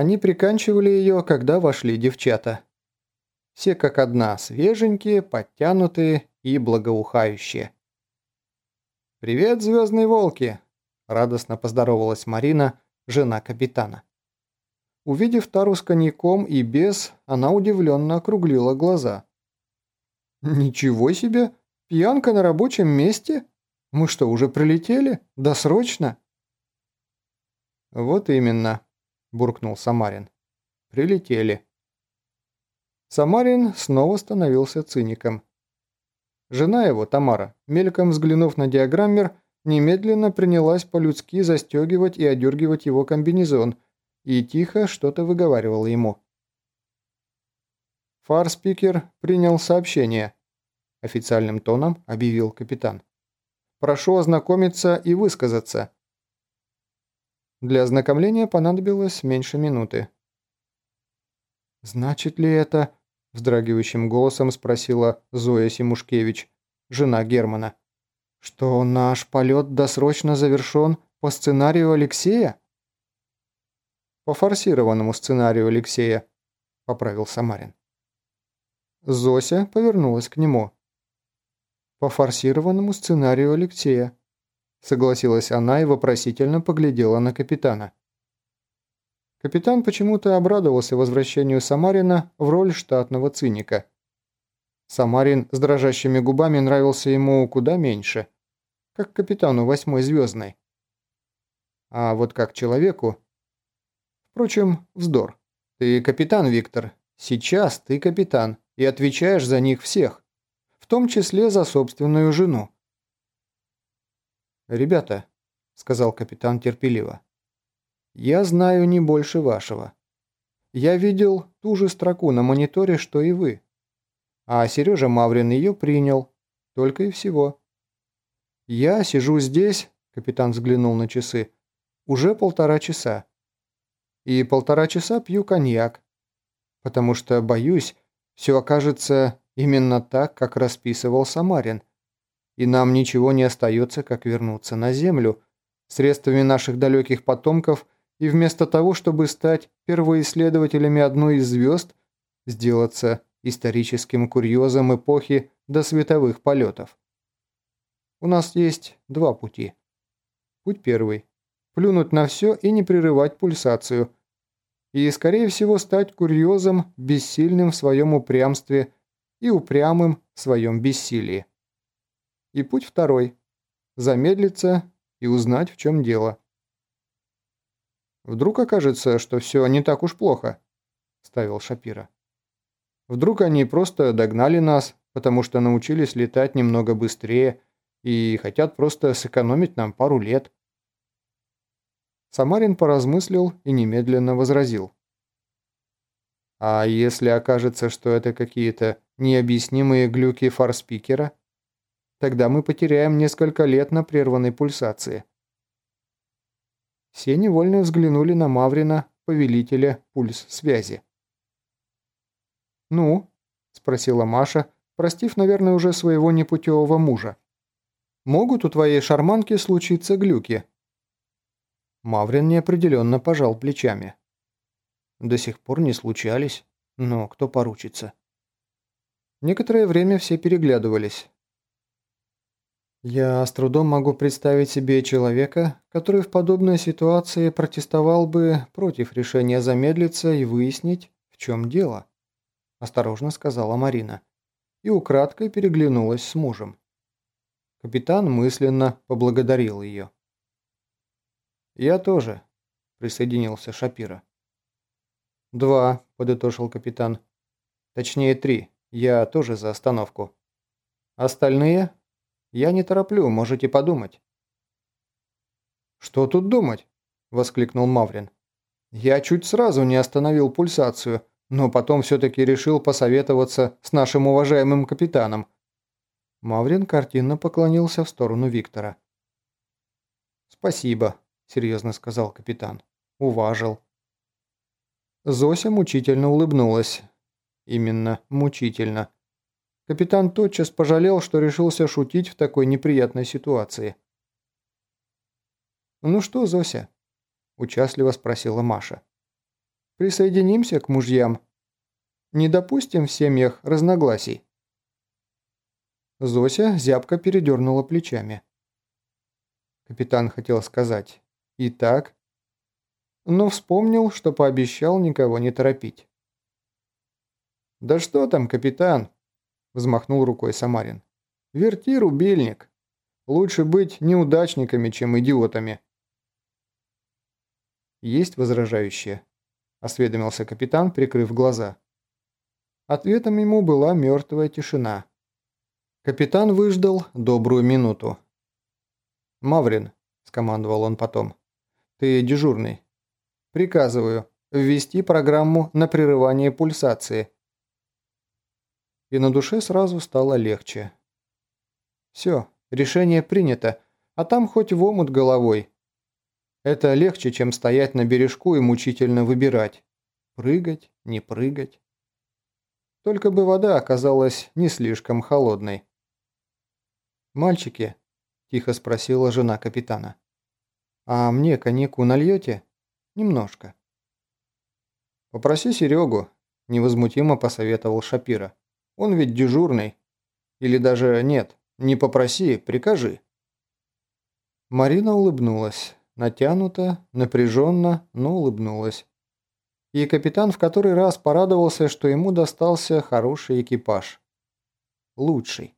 Они приканчивали ее, когда вошли девчата. Все как одна, свеженькие, подтянутые и благоухающие. «Привет, звездные волки!» – радостно поздоровалась Марина, жена капитана. Увидев тару с коньяком и без, она удивленно округлила глаза. «Ничего себе! Пьянка на рабочем месте? Мы что, уже прилетели? Досрочно?» «Вот именно», – буркнул Самарин. «Прилетели». Самарин снова становился циником. Жена его, Тамара, мельком взглянув на диаграммер, немедленно принялась по-людски застегивать и одергивать его комбинезон и тихо что-то выговаривала ему. «Фарспикер принял сообщение», – официальным тоном объявил капитан. «Прошу ознакомиться и высказаться». Для ознакомления понадобилось меньше минуты. «Значит ли это...» – вздрагивающим голосом спросила Зоя Симушкевич, жена Германа. «Что наш полет досрочно завершен по сценарию Алексея?» «По форсированному сценарию Алексея», – поправил Самарин. Зося повернулась к нему. «По форсированному сценарию Алексея», – согласилась она и вопросительно поглядела на капитана. Капитан почему-то обрадовался возвращению Самарина в роль штатного циника. Самарин с дрожащими губами нравился ему куда меньше, как капитану восьмой звездной. А вот как человеку... Впрочем, вздор. Ты капитан, Виктор. Сейчас ты капитан и отвечаешь за них всех, в том числе за собственную жену. «Ребята», — сказал капитан терпеливо, я знаю не больше вашего. Я видел ту же строку на мониторе, что и вы. А Сережа Маврин ее принял. Только и всего. Я сижу здесь, капитан взглянул на часы, уже полтора часа. И полтора часа пью коньяк. Потому что, боюсь, все окажется именно так, как расписывал Самарин. И нам ничего не остается, как вернуться на Землю, средствами наших далеких потомков – и вместо того, чтобы стать первоисследователями одной из звезд, сделаться историческим курьезом эпохи до световых полетов. У нас есть два пути. Путь первый – плюнуть на все и не прерывать пульсацию. И, скорее всего, стать курьезом, бессильным в своем упрямстве и упрямым в своем бессилии. И путь второй – замедлиться и узнать, в чем дело. Вдруг окажется, что все не так уж плохо», – ставил Шапира. «Вдруг они просто догнали нас, потому что научились летать немного быстрее и хотят просто сэкономить нам пару лет». Самарин поразмыслил и немедленно возразил. «А если окажется, что это какие-то необъяснимые глюки фарспикера, тогда мы потеряем несколько лет на прерванной пульсации». Все невольно взглянули на Маврина, повелителя пульс-связи. «Ну?» – спросила Маша, простив, наверное, уже своего непутевого мужа. «Могут у твоей шарманки случиться глюки?» Маврин неопределенно пожал плечами. До сих пор не случались, но кто поручится? Некоторое время все переглядывались. Я с трудом могу представить себе человека, который в подобной ситуации протестовал бы против решения замедлиться и выяснить, в чем дело. Осторожно сказала Марина. И украдкой переглянулась с мужем. Капитан мысленно поблагодарил ее. «Я тоже», – присоединился Шапира. «Два», – подытожил капитан. «Точнее, три. Я тоже за остановку. Остальные я не тороплю, можете подумать». «Что тут думать?» – воскликнул Маврин. «Я чуть сразу не остановил пульсацию, но потом все-таки решил посоветоваться с нашим уважаемым капитаном». Маврин картинно поклонился в сторону Виктора. «Спасибо», – серьезно сказал капитан. «Уважил». Зося мучительно улыбнулась. Именно мучительно. Капитан тотчас пожалел, что решился шутить в такой неприятной ситуации. «Ну что, Зося?» – участливо спросила Маша. Присоединимся к мужьям. Не допустим в семьях разногласий». Зося зябко передернула плечами. Капитан хотел сказать «Итак», но вспомнил, что пообещал никого не торопить. «Да что там, капитан?» – взмахнул рукой Самарин. «Верти рубильник. Лучше быть неудачниками, чем идиотами». «Есть возражающие?» – осведомился капитан, прикрыв глаза. Ответом ему была мертвая тишина. Капитан выждал добрую минуту. «Маврин», – скомандовал он потом, – «ты дежурный. Приказываю ввести программу на прерывание пульсации». И на душе сразу стало легче. «Все, решение принято, а там хоть в омут головой. Это легче, чем стоять на бережку и мучительно выбирать. Прыгать, не прыгать. Только бы вода оказалась не слишком холодной. «Мальчики», – тихо спросила жена капитана, – «а мне коньяку нальете? Немножко». «Попроси Серегу», – невозмутимо посоветовал Шапира. «Он ведь дежурный. Или даже нет, не попроси, прикажи». Марина улыбнулась. Натянуто, напряженно, но улыбнулась. И капитан в который раз порадовался, что ему достался хороший экипаж. Лучший.